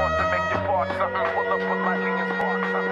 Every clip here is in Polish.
want to make your part something. Pull up politely and spark something.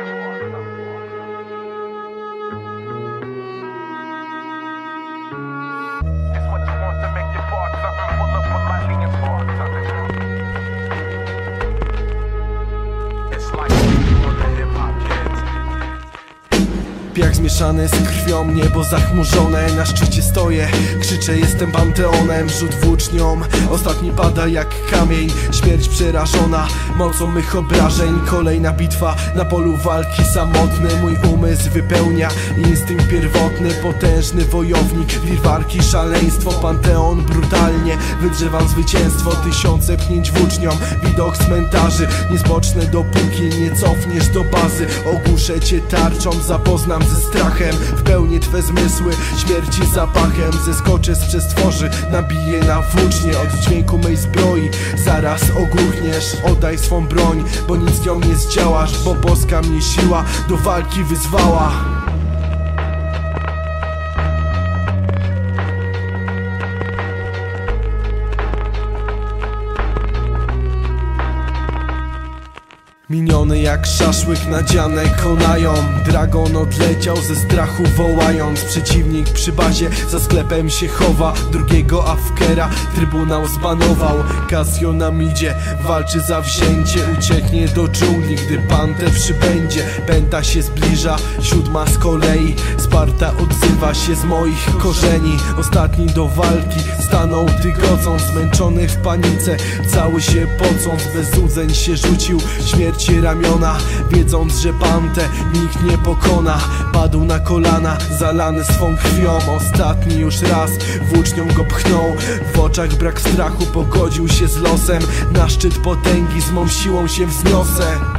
Piach zmieszany z krwią, niebo zachmurzone. Na szczycie stoję, krzyczę jestem panteonem. Rzut włócznią, ostatni pada jak kamień. Śmierć przerażona mocą mych obrażeń. Kolejna bitwa na polu walki samotny. Mój umysł wypełnia instynkt pierwotny. Potężny wojownik, wir walki, szaleństwo. Panteon brutalnie wydrzewam zwycięstwo. Tysiące pchnięć włócznią, widok cmentarzy. Nie spocznę dopóki nie cofniesz do bazy. Ogłuszę cię tarczą, zapoznam ze strachem. W pełni twe zmysły, śmierci zapachem Zeskoczę z przestworzy, nabiję na włócznie. Od dźwięku mej zbroi, zaraz ogłuchniesz Oddaj swą broń, bo nic nią nie zdziałasz Bo boska mnie siła do walki wyzwała Miniony jak szaszłyk nadziane konają. Dragon odleciał ze strachu wołając. Przeciwnik przy bazie za sklepem się chowa. Drugiego Afkera trybunał zbanował. Casio na midzie walczy za wzięcie. Ucieknie do dżungli, gdy panter przybędzie. Pęta się zbliża, siódma z kolei. Sparta odzywa się z moich korzeni. Ostatni do walki stanął tygocąc Zmęczony w panice, cały się pocąc. Bez złudzeń się rzucił śmierci ramiona Wiedząc, że pantę nikt nie pokona. Padł na kolana, zalany swą krwią. Ostatni już raz włócznią go pchnął. W oczach brak strachu, pogodził się z losem. Na szczyt potęgi z mą siłą się wzniosę